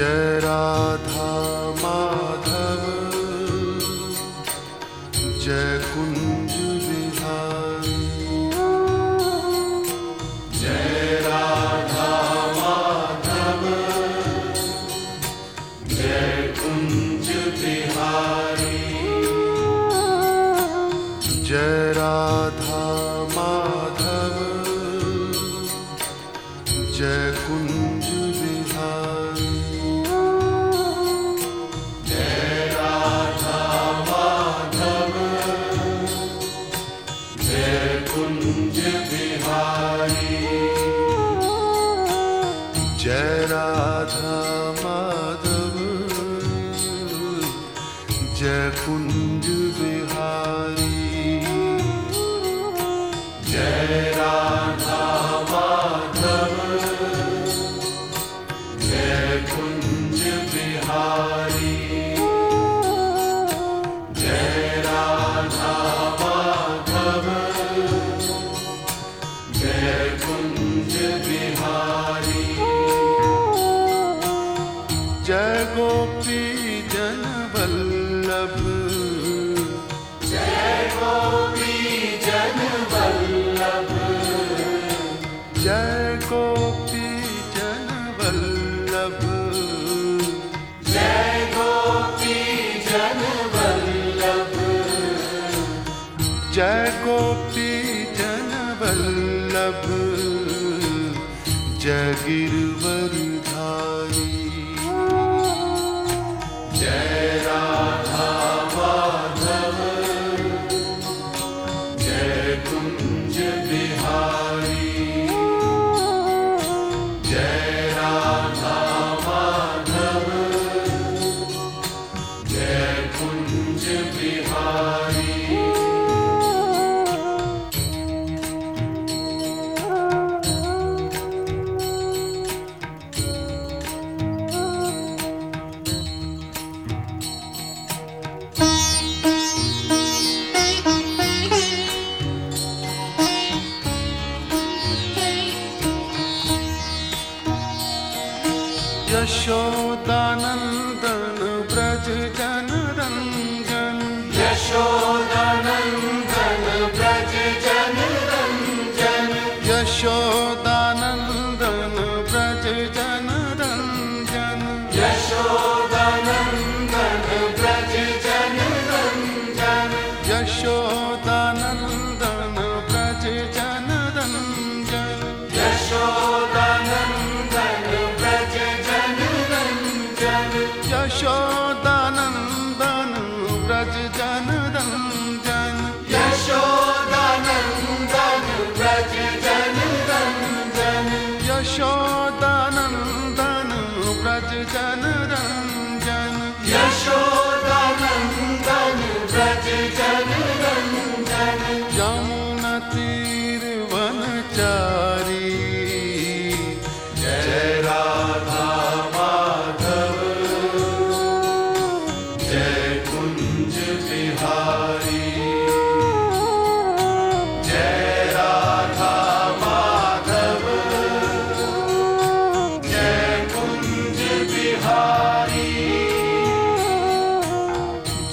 जरात्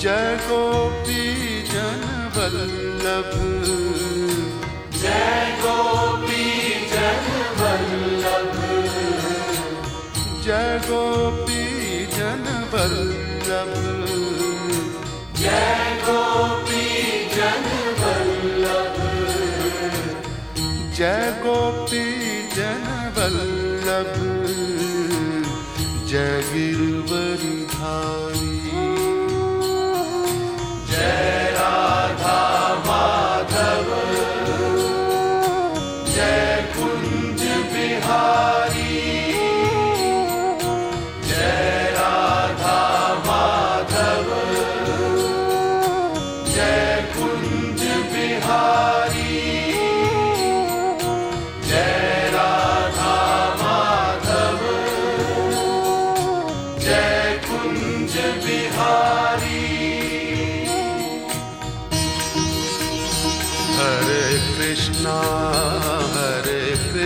जय गोपी जन वल्लभ। जय गोपी जन वल्लभ। जय गोपी जन वल्लभ। जय गोपी जन वल्लभ। जय गोपी जन वल्लभ। जय गिरवरी धारी। Amen.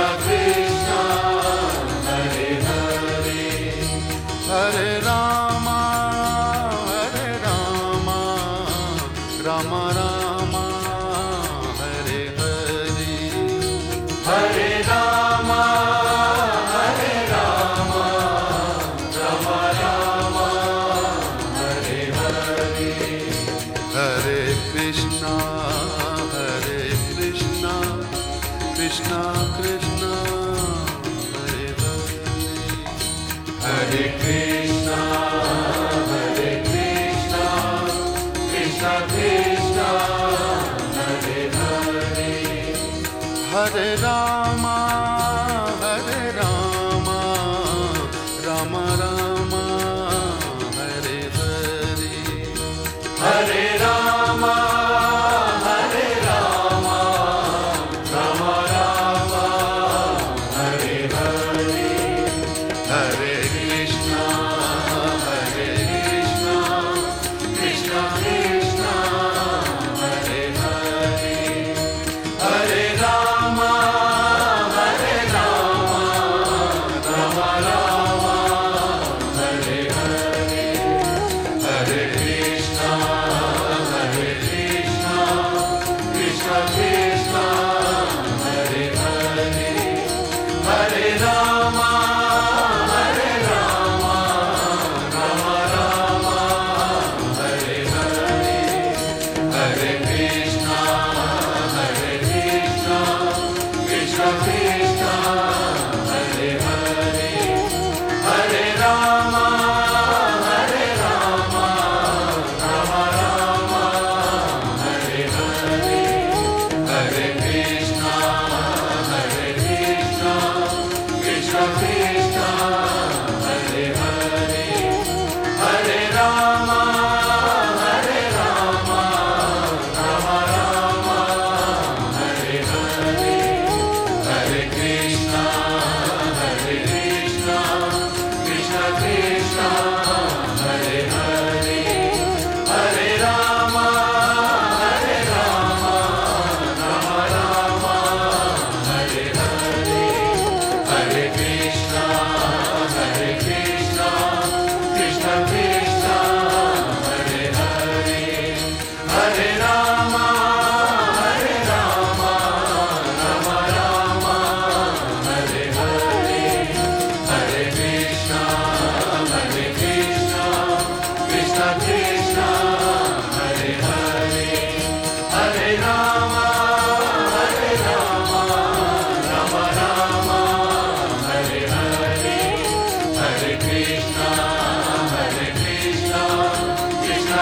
of thee.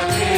Amen.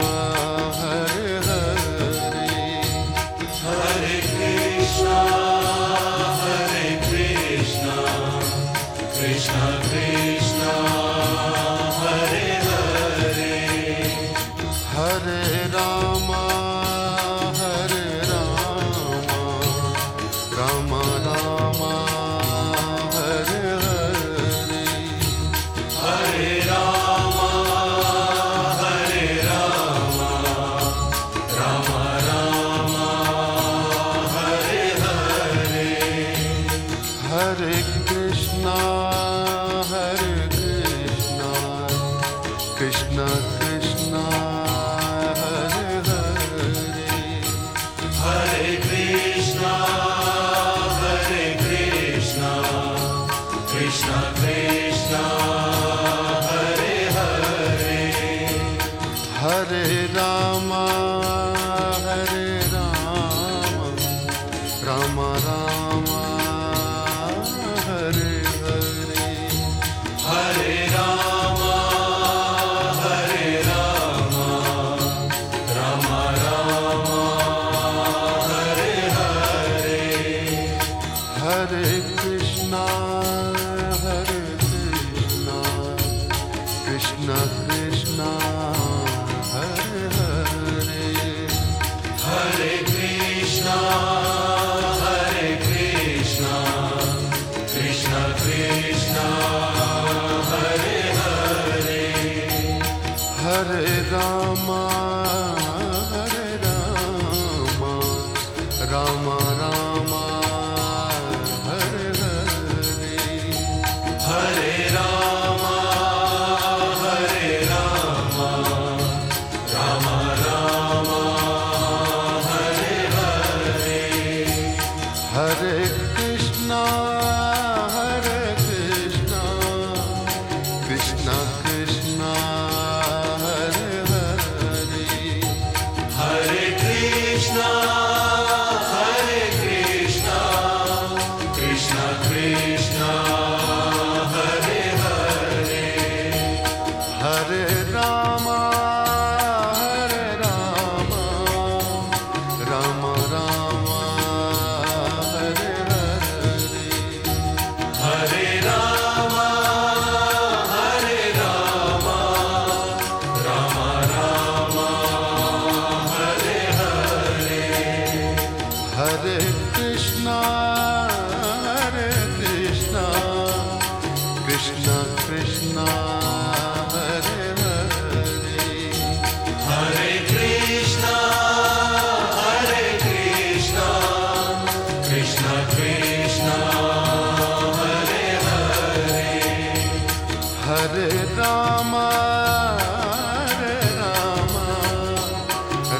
Hare Ram Hare Krishna, Krishna,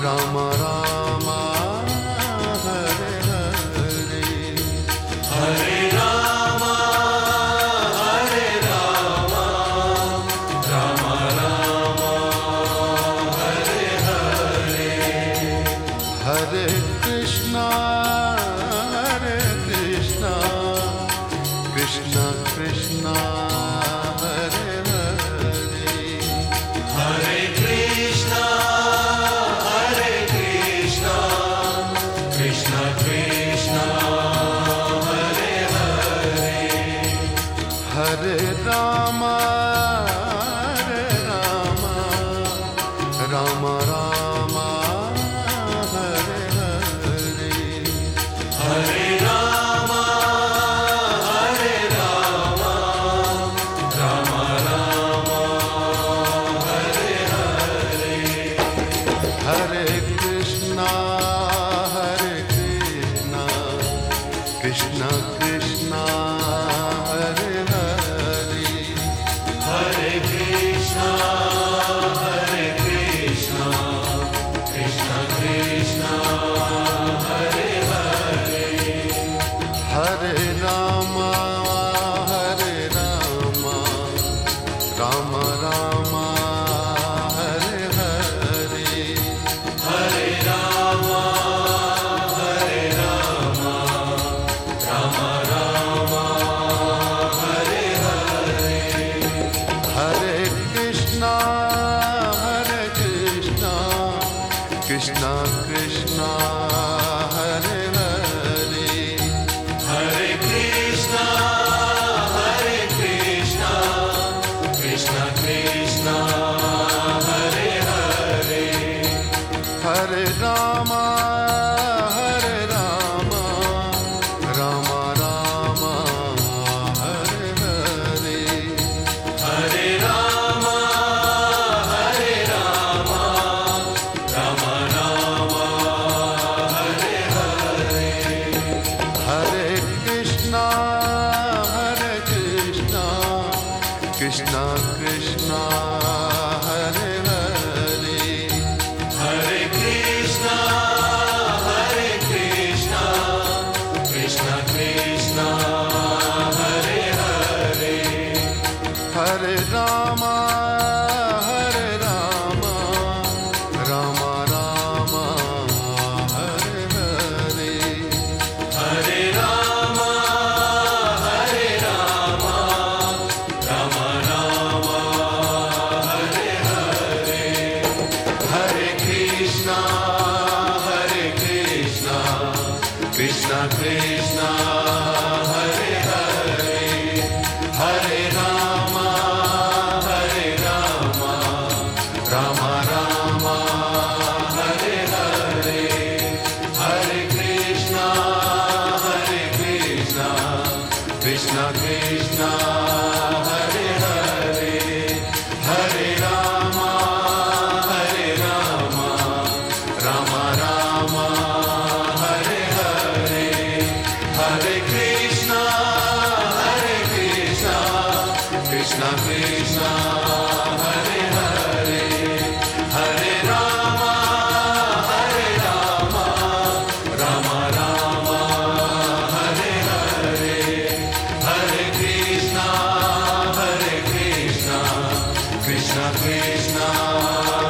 Rama Krishna Krishna, song. Krishna.